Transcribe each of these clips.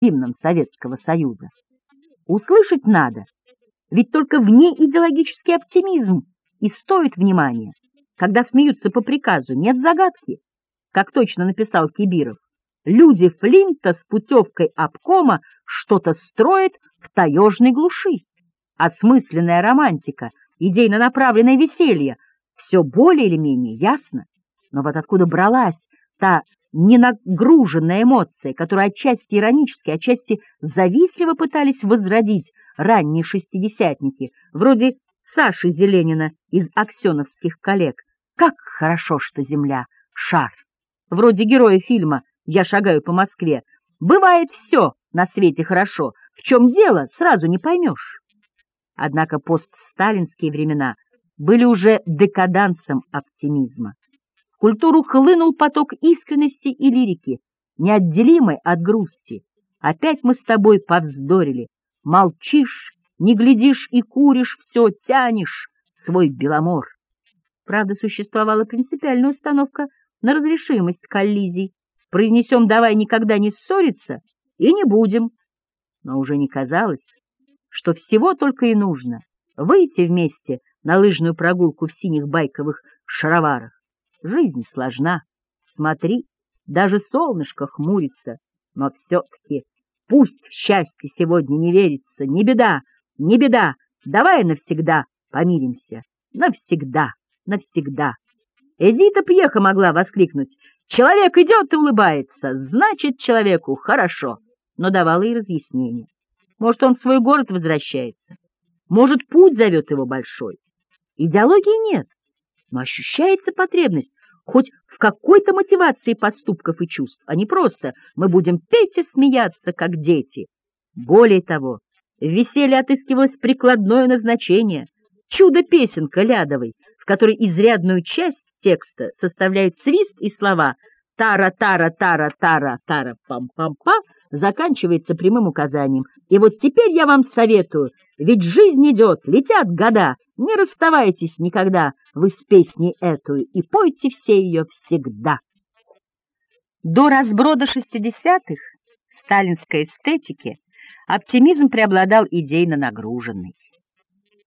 гимном Советского Союза. Услышать надо, ведь только внеидеологический оптимизм и стоит внимания. Когда смеются по приказу, нет загадки. Как точно написал Кибиров, люди Флинта с путевкой обкома что-то строят в таежной глуши. Осмысленная романтика, идейно направленное веселье — все более или менее ясно. Но вот откуда бралась та ненагруженная эмоция, которую отчасти иронически, отчасти завистливо пытались возродить ранние шестидесятники, вроде Саши Зеленина из аксеновских коллег. Как хорошо, что земля — шар. Вроде героя фильма «Я шагаю по Москве». Бывает все на свете хорошо, в чем дело, сразу не поймешь. Однако постсталинские времена были уже декадансом оптимизма культуру хлынул поток искренности и лирики, неотделимый от грусти. Опять мы с тобой повздорили. Молчишь, не глядишь и куришь, все тянешь свой беломор. Правда, существовала принципиальная установка на разрешимость коллизий. Произнесем «давай никогда не ссориться» и не будем. Но уже не казалось, что всего только и нужно выйти вместе на лыжную прогулку в синих байковых шароварах. Жизнь сложна. Смотри, даже солнышко хмурится, но все-таки пусть в счастье сегодня не верится. Не беда, не беда, давай навсегда помиримся. Навсегда, навсегда. Эдита Пьеха могла воскликнуть. Человек идет и улыбается, значит, человеку хорошо. Но давала и разъяснение. Может, он в свой город возвращается. Может, путь зовет его большой. Идеологии нет но ощущается потребность хоть в какой-то мотивации поступков и чувств, а не просто «мы будем петь и смеяться, как дети». Более того, в веселье отыскивалось прикладное назначение, чудо-песенка Лядовой, в которой изрядную часть текста составляют свист и слова «тара-тара-тара-тара-тара-пам-пам-па», заканчивается прямым указанием. И вот теперь я вам советую, ведь жизнь идет, летят года, не расставайтесь никогда вы с песней эту и пойте все ее всегда. До разброда шестидесятых сталинской эстетики оптимизм преобладал идейно нагруженный.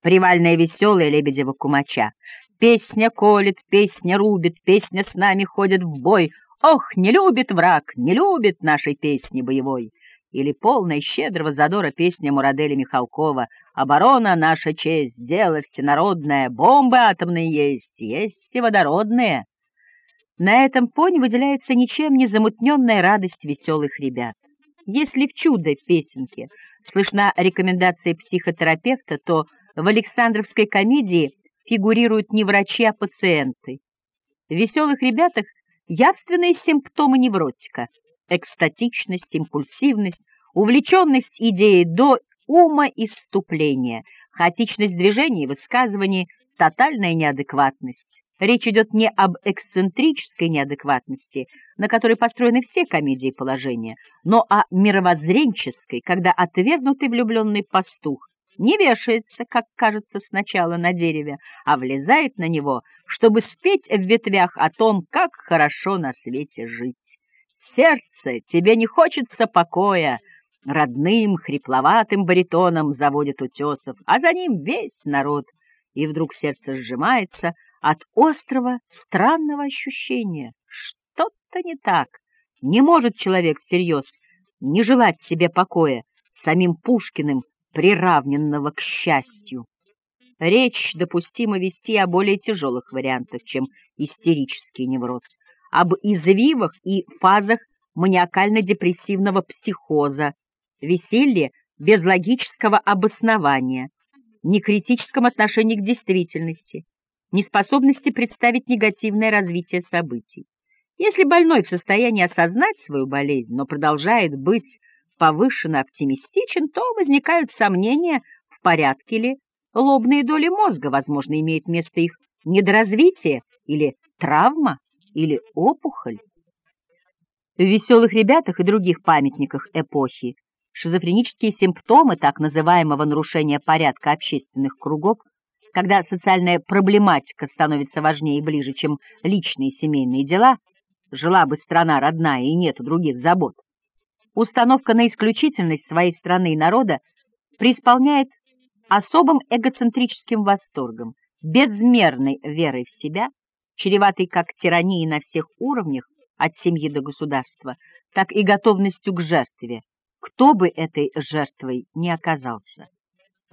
Привальная веселая Лебедева кумача. Песня колет, песня рубит, песня с нами ходит в бой, Ох, не любит враг, не любит нашей песни боевой. Или полная щедрого задора песня Мураделя Михалкова «Оборона — наша честь, дело всенародное, бомбы атомные есть, есть и водородные». На этом фоне выделяется ничем не замутненная радость веселых ребят. Если в чудо песенке слышна рекомендация психотерапевта, то в Александровской комедии фигурируют не врачи, а пациенты. В «Веселых ребятах» Явственные симптомы невротика — экстатичность, импульсивность, увлеченность идеей до ума иступления, хаотичность движений и высказываний, тотальная неадекватность. Речь идет не об эксцентрической неадекватности, на которой построены все комедии положения, но о мировоззренческой, когда отвергнутый влюбленный пастух не вешается, как кажется сначала на дереве, а влезает на него, чтобы спеть в ветвях о том, как хорошо на свете жить. Сердце, тебе не хочется покоя, родным, хрипловатым баритоном заводит утесов, а за ним весь народ. И вдруг сердце сжимается от острого, странного ощущения. Что-то не так. Не может человек всерьез не желать себе покоя. Самим Пушкиным приравненного к счастью. Речь допустимо вести о более тяжелых вариантах, чем истерический невроз, об извивах и фазах маниакально-депрессивного психоза, веселье без логического обоснования, некритическом отношении к действительности, неспособности представить негативное развитие событий. Если больной в состоянии осознать свою болезнь, но продолжает быть повышенно оптимистичен, то возникают сомнения, в порядке ли лобные доли мозга, возможно, имеет место их недоразвитие или травма или опухоль. В «Веселых ребятах» и других памятниках эпохи шизофренические симптомы так называемого нарушения порядка общественных кругов, когда социальная проблематика становится важнее и ближе, чем личные семейные дела, жила бы страна родная и нету других забот, установка на исключительность своей страны и народа преисполняет особым эгоцентрическим восторгом, безмерной верой в себя, чреватой как тиранией на всех уровнях, от семьи до государства, так и готовностью к жертве, кто бы этой жертвой ни оказался.